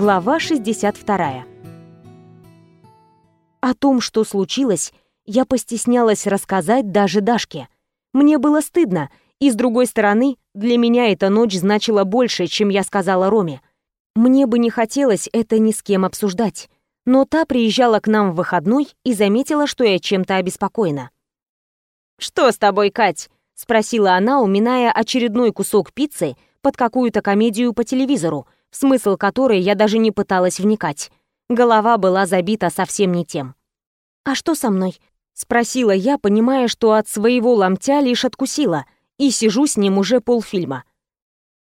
Глава 62. О том, что случилось, я постеснялась рассказать даже Дашке. Мне было стыдно, и с другой стороны, для меня эта ночь значила больше, чем я сказала Роме. Мне бы не хотелось это ни с кем обсуждать, но та приезжала к нам в выходной и заметила, что я чем-то обеспокоена. «Что с тобой, Кать?» — спросила она, уминая очередной кусок пиццы под какую-то комедию по телевизору — в смысл которой я даже не пыталась вникать. Голова была забита совсем не тем. «А что со мной?» — спросила я, понимая, что от своего ломтя лишь откусила, и сижу с ним уже полфильма.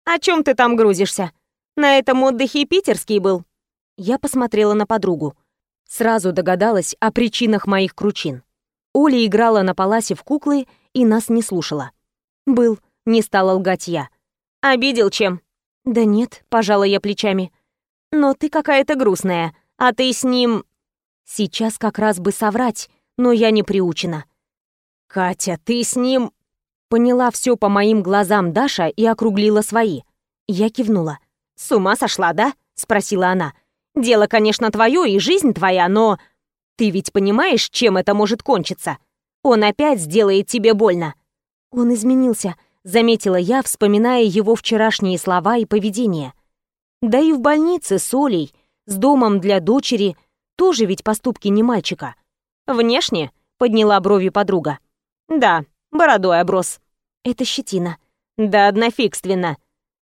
«О чем ты там грузишься? На этом отдыхе питерский был?» Я посмотрела на подругу. Сразу догадалась о причинах моих кручин. Оля играла на паласе в куклы и нас не слушала. «Был», — не стала лгать я. «Обидел чем?» «Да нет», — пожала я плечами. «Но ты какая-то грустная, а ты с ним...» Сейчас как раз бы соврать, но я не приучена. «Катя, ты с ним...» Поняла все по моим глазам Даша и округлила свои. Я кивнула. «С ума сошла, да?» — спросила она. «Дело, конечно, твое и жизнь твоя, но... Ты ведь понимаешь, чем это может кончиться? Он опять сделает тебе больно». «Он изменился», заметила я, вспоминая его вчерашние слова и поведение. Да и в больнице с Олей, с домом для дочери, тоже ведь поступки не мальчика. Внешне, подняла брови подруга. Да, бородой оброс. Это щетина. Да однофигственно.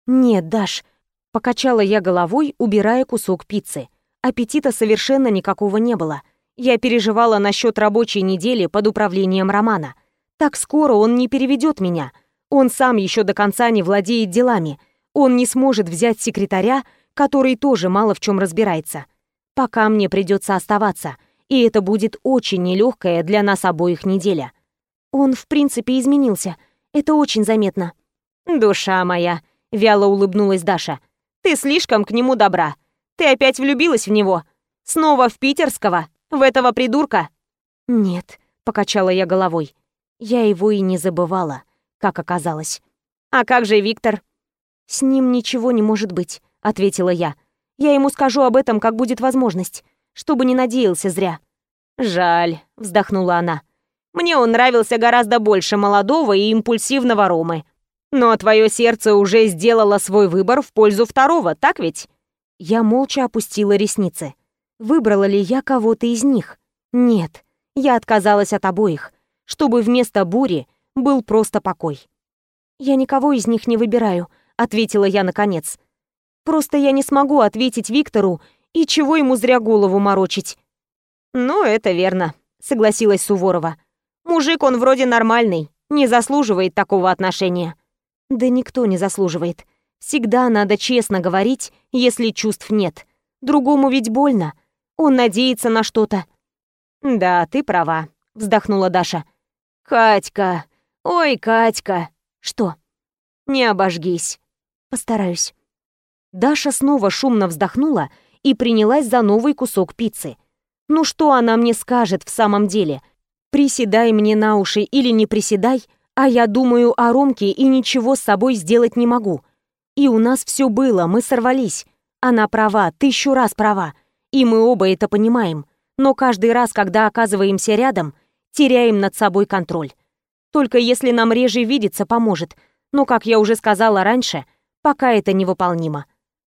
Нет, Даш, покачала я головой, убирая кусок пиццы. Аппетита совершенно никакого не было. Я переживала насчет рабочей недели под управлением Романа. Так скоро он не переведет меня — он сам еще до конца не владеет делами. Он не сможет взять секретаря, который тоже мало в чем разбирается. Пока мне придется оставаться, и это будет очень нелегкая для нас обоих неделя. Он, в принципе, изменился. Это очень заметно. «Душа моя», — вяло улыбнулась Даша, — «ты слишком к нему добра. Ты опять влюбилась в него? Снова в питерского? В этого придурка?» «Нет», — покачала я головой. «Я его и не забывала» как оказалось. «А как же Виктор?» «С ним ничего не может быть», — ответила я. «Я ему скажу об этом, как будет возможность, чтобы не надеялся зря». «Жаль», — вздохнула она. «Мне он нравился гораздо больше молодого и импульсивного Ромы. Но твое сердце уже сделало свой выбор в пользу второго, так ведь?» Я молча опустила ресницы. Выбрала ли я кого-то из них? Нет, я отказалась от обоих, чтобы вместо бури был просто покой. «Я никого из них не выбираю», — ответила я наконец. «Просто я не смогу ответить Виктору, и чего ему зря голову морочить». «Ну, это верно», — согласилась Суворова. «Мужик он вроде нормальный, не заслуживает такого отношения». «Да никто не заслуживает. Всегда надо честно говорить, если чувств нет. Другому ведь больно. Он надеется на что-то». «Да, ты права», — вздохнула Даша. «Катька, «Ой, Катька!» «Что?» «Не обожгись!» «Постараюсь». Даша снова шумно вздохнула и принялась за новый кусок пиццы. «Ну что она мне скажет в самом деле? Приседай мне на уши или не приседай, а я думаю о Ромке и ничего с собой сделать не могу. И у нас все было, мы сорвались. Она права, тысячу раз права. И мы оба это понимаем. Но каждый раз, когда оказываемся рядом, теряем над собой контроль. Только если нам реже видеться, поможет. Но, как я уже сказала раньше, пока это невыполнимо.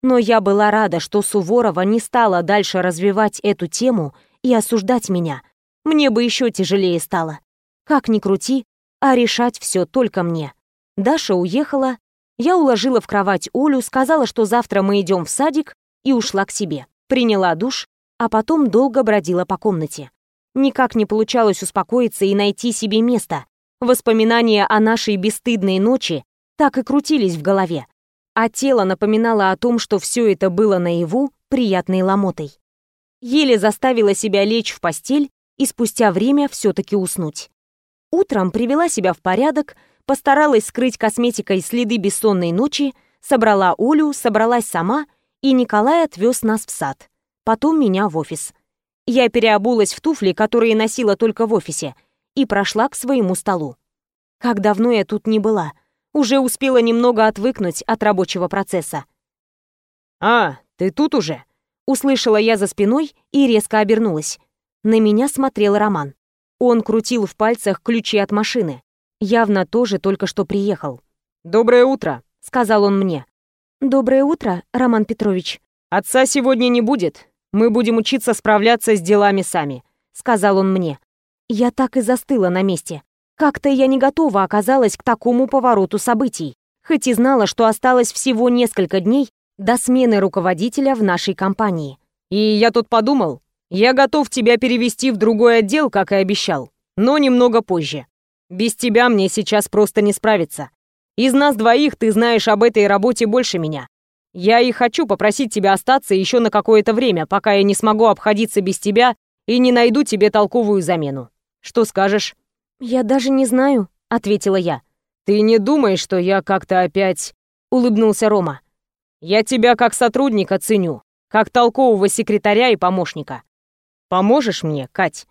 Но я была рада, что Суворова не стала дальше развивать эту тему и осуждать меня. Мне бы еще тяжелее стало. Как ни крути, а решать все только мне. Даша уехала, я уложила в кровать Олю, сказала, что завтра мы идем в садик, и ушла к себе. Приняла душ, а потом долго бродила по комнате. Никак не получалось успокоиться и найти себе место, Воспоминания о нашей бесстыдной ночи так и крутились в голове, а тело напоминало о том, что все это было наяву приятной ломотой. Еле заставила себя лечь в постель и спустя время все-таки уснуть. Утром привела себя в порядок, постаралась скрыть косметикой следы бессонной ночи, собрала Олю, собралась сама, и Николай отвез нас в сад. Потом меня в офис. Я переобулась в туфли, которые носила только в офисе, и прошла к своему столу. Как давно я тут не была. Уже успела немного отвыкнуть от рабочего процесса. «А, ты тут уже?» Услышала я за спиной и резко обернулась. На меня смотрел Роман. Он крутил в пальцах ключи от машины. Явно тоже только что приехал. «Доброе утро», — сказал он мне. «Доброе утро, Роман Петрович». «Отца сегодня не будет. Мы будем учиться справляться с делами сами», — сказал он мне. Я так и застыла на месте. Как-то я не готова оказалась к такому повороту событий, хоть и знала, что осталось всего несколько дней до смены руководителя в нашей компании. «И я тут подумал, я готов тебя перевести в другой отдел, как и обещал, но немного позже. Без тебя мне сейчас просто не справиться. Из нас двоих ты знаешь об этой работе больше меня. Я и хочу попросить тебя остаться еще на какое-то время, пока я не смогу обходиться без тебя и не найду тебе толковую замену. Что скажешь?» «Я даже не знаю», — ответила я. «Ты не думаешь, что я как-то опять...» — улыбнулся Рома. «Я тебя как сотрудника ценю, как толкового секретаря и помощника. Поможешь мне, Кать?»